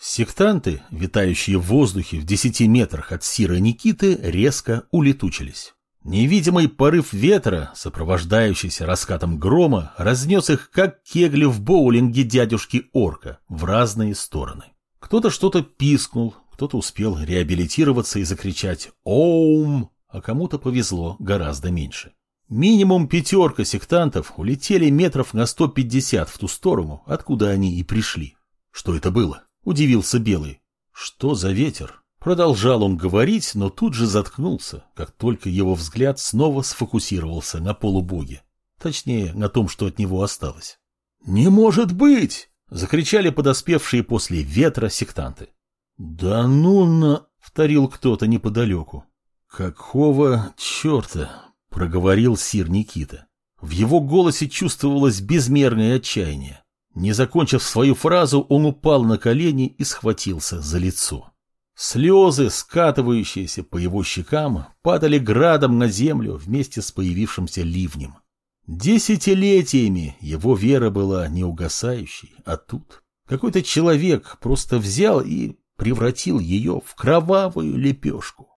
Сектанты, витающие в воздухе в десяти метрах от Сира Никиты, резко улетучились. Невидимый порыв ветра, сопровождающийся раскатом грома, разнес их, как кегли в боулинге дядюшки Орка, в разные стороны. Кто-то что-то пискнул, кто-то успел реабилитироваться и закричать «Оум!», а кому-то повезло гораздо меньше. Минимум пятерка сектантов улетели метров на 150 в ту сторону, откуда они и пришли. Что это было? Удивился Белый. Что за ветер? Продолжал он говорить, но тут же заткнулся, как только его взгляд снова сфокусировался на полубоге. Точнее, на том, что от него осталось. «Не может быть!» — закричали подоспевшие после ветра сектанты. «Да ну на...» — вторил кто-то неподалеку. «Какого черта?» — проговорил сир Никита. В его голосе чувствовалось безмерное отчаяние. Не закончив свою фразу, он упал на колени и схватился за лицо. Слезы, скатывающиеся по его щекам, падали градом на землю вместе с появившимся ливнем. Десятилетиями его вера была неугасающей, а тут какой-то человек просто взял и превратил ее в кровавую лепешку.